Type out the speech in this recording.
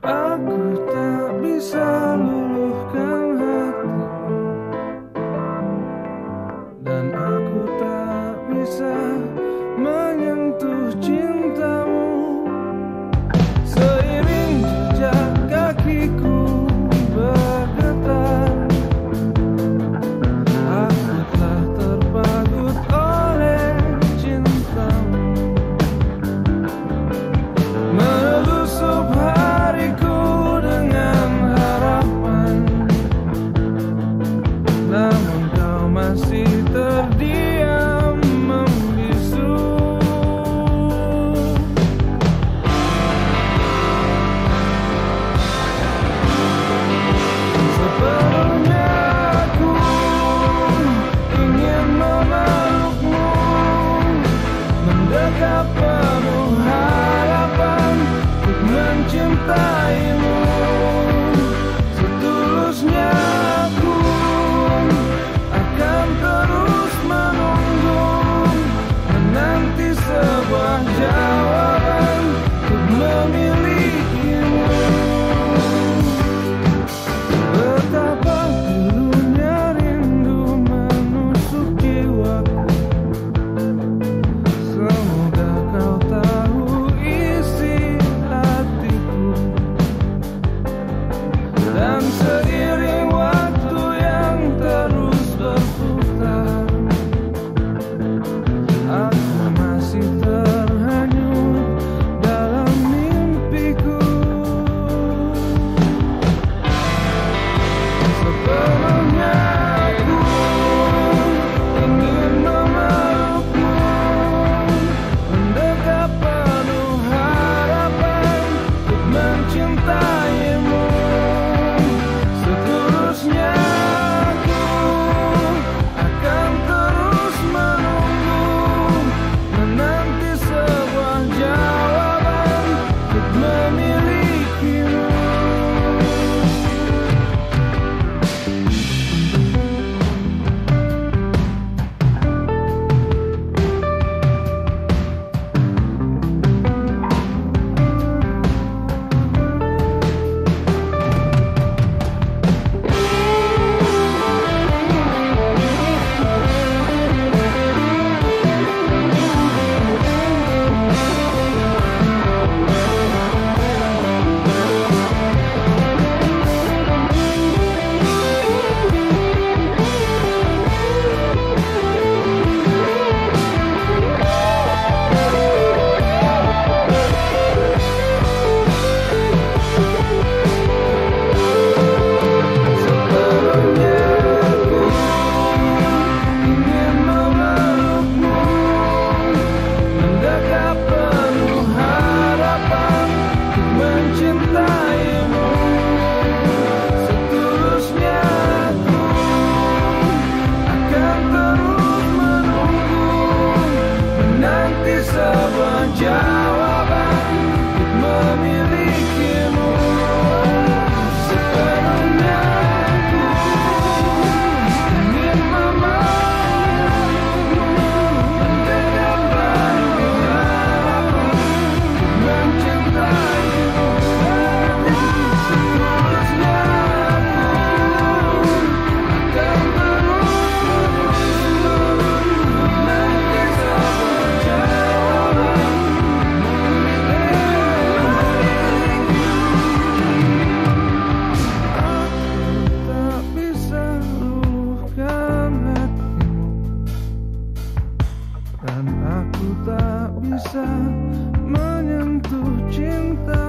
Aku tak bisa luluhkan hati Dan aku tak bisa menyentuh cinta goodbye. bisa menyentuh cinta.